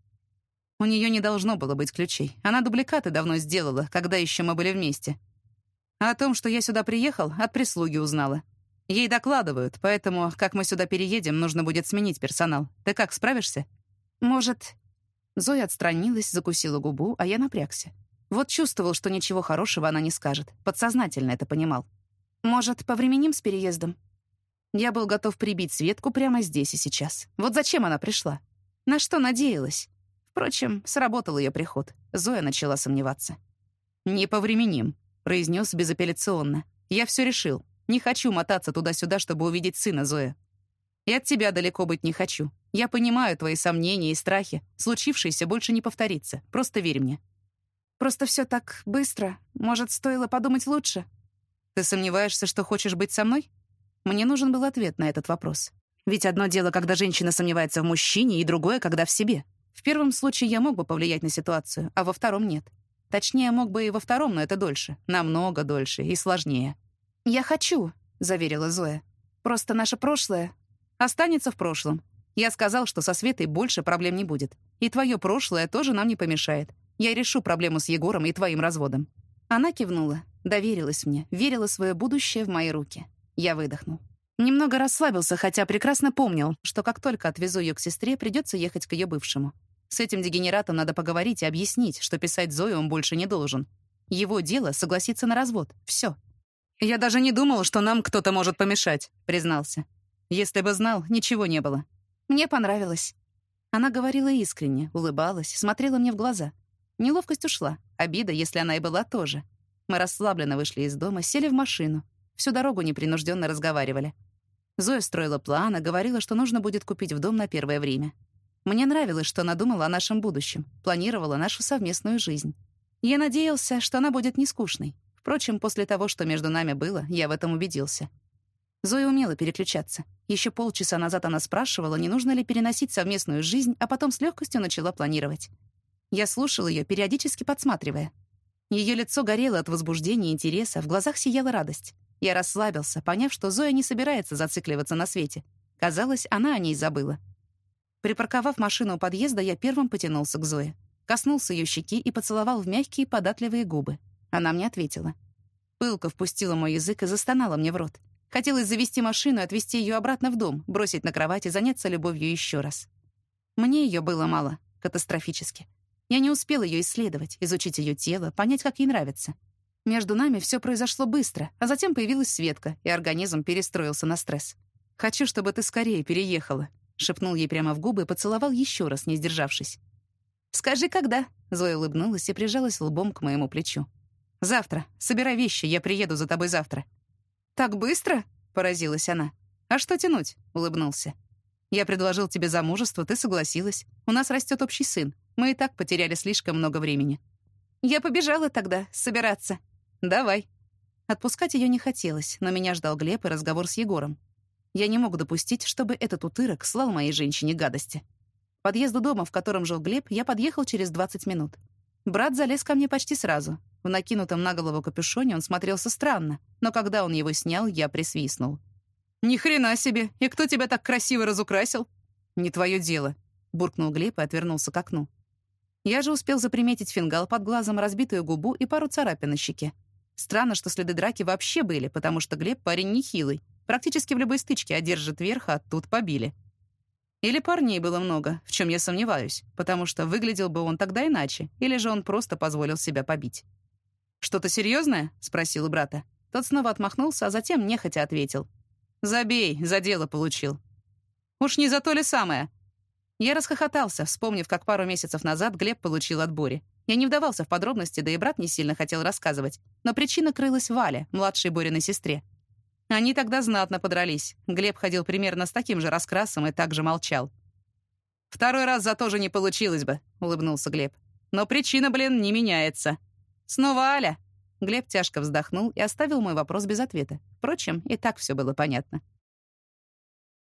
У нее не должно было быть ключей. Она дубликаты давно сделала, когда еще мы были вместе. А о том, что я сюда приехал, от прислуги узнала. Ей докладывают, поэтому, как мы сюда переедем, нужно будет сменить персонал. Ты как, справишься? Может... Зоя отстранилась, закусила губу, а я напрягся. Вот чувствовал, что ничего хорошего она не скажет. Подсознательно это понимал. Может, повременим с переездом? Я был готов прибить Светку прямо здесь и сейчас. Вот зачем она пришла? На что надеялась? Впрочем, сработал ее приход. Зоя начала сомневаться. «Не повременим», произнес безапелляционно. «Я все решил. Не хочу мотаться туда-сюда, чтобы увидеть сына Зоя. И от тебя далеко быть не хочу. Я понимаю твои сомнения и страхи. Случившееся больше не повторится. Просто верь мне». «Просто все так быстро. Может, стоило подумать лучше?» «Ты сомневаешься, что хочешь быть со мной?» Мне нужен был ответ на этот вопрос. Ведь одно дело, когда женщина сомневается в мужчине, и другое, когда в себе. В первом случае я мог бы повлиять на ситуацию, а во втором нет. Точнее, мог бы и во втором, но это дольше. Намного дольше и сложнее. «Я хочу», — заверила Зоя. «Просто наше прошлое останется в прошлом. Я сказал, что со Светой больше проблем не будет. И твое прошлое тоже нам не помешает. Я решу проблему с Егором и твоим разводом». Она кивнула, доверилась мне, верила свое будущее в мои руки. Я выдохнул. Немного расслабился, хотя прекрасно помнил, что как только отвезу ее к сестре, придется ехать к ее бывшему. С этим дегенератом надо поговорить и объяснить, что писать Зою он больше не должен. Его дело — согласиться на развод. Все. «Я даже не думал, что нам кто-то может помешать», — признался. Если бы знал, ничего не было. Мне понравилось. Она говорила искренне, улыбалась, смотрела мне в глаза. Неловкость ушла, обида, если она и была, тоже. Мы расслабленно вышли из дома, сели в машину. Всю дорогу непринужденно разговаривали. Зоя строила планы, говорила, что нужно будет купить в дом на первое время. Мне нравилось, что она думала о нашем будущем, планировала нашу совместную жизнь. Я надеялся, что она будет нескучной. Впрочем, после того, что между нами было, я в этом убедился. Зоя умела переключаться. Еще полчаса назад она спрашивала, не нужно ли переносить совместную жизнь, а потом с легкостью начала планировать. Я слушал ее, периодически подсматривая. Ее лицо горело от возбуждения и интереса, в глазах сияла радость. Я расслабился, поняв, что Зоя не собирается зацикливаться на свете. Казалось, она о ней забыла. Припарковав машину у подъезда, я первым потянулся к Зое. Коснулся ее щеки и поцеловал в мягкие податливые губы. Она мне ответила. Пылка впустила мой язык и застонала мне в рот. Хотелось завести машину и отвезти ее обратно в дом, бросить на кровать и заняться любовью еще раз. Мне ее было мало, катастрофически. Я не успел ее исследовать, изучить ее тело, понять, как ей нравится. Между нами все произошло быстро, а затем появилась Светка, и организм перестроился на стресс. «Хочу, чтобы ты скорее переехала», — шепнул ей прямо в губы и поцеловал еще раз, не сдержавшись. «Скажи, когда?» — Зоя улыбнулась и прижалась лбом к моему плечу. «Завтра. Собирай вещи, я приеду за тобой завтра». «Так быстро?» — поразилась она. «А что тянуть?» — улыбнулся. «Я предложил тебе замужество, ты согласилась. У нас растет общий сын. Мы и так потеряли слишком много времени». «Я побежала тогда собираться». «Давай». Отпускать ее не хотелось, но меня ждал Глеб и разговор с Егором. Я не мог допустить, чтобы этот утырок слал моей женщине гадости. К подъезду дома, в котором жил Глеб, я подъехал через 20 минут. Брат залез ко мне почти сразу. В накинутом на голову капюшоне он смотрелся странно, но когда он его снял, я присвистнул. «Ни хрена себе! И кто тебя так красиво разукрасил?» «Не твое дело», — буркнул Глеб и отвернулся к окну. Я же успел заприметить фингал под глазом, разбитую губу и пару царапин на щеке. Странно, что следы драки вообще были, потому что Глеб парень нехилый. Практически в любой стычке одержит верх, а тут побили. Или парней было много, в чем я сомневаюсь, потому что выглядел бы он тогда иначе, или же он просто позволил себя побить. «Что-то серьезное? спросил у брата. Тот снова отмахнулся, а затем нехотя ответил. «Забей, за дело получил». «Уж не за то ли самое?» Я расхохотался, вспомнив, как пару месяцев назад Глеб получил отборе. Я не вдавался в подробности, да и брат не сильно хотел рассказывать. Но причина крылась в Вале, младшей Бориной сестре. Они тогда знатно подрались. Глеб ходил примерно с таким же раскрасом и также молчал. «Второй раз за то же не получилось бы», — улыбнулся Глеб. «Но причина, блин, не меняется». «Снова Аля?» Глеб тяжко вздохнул и оставил мой вопрос без ответа. Впрочем, и так все было понятно.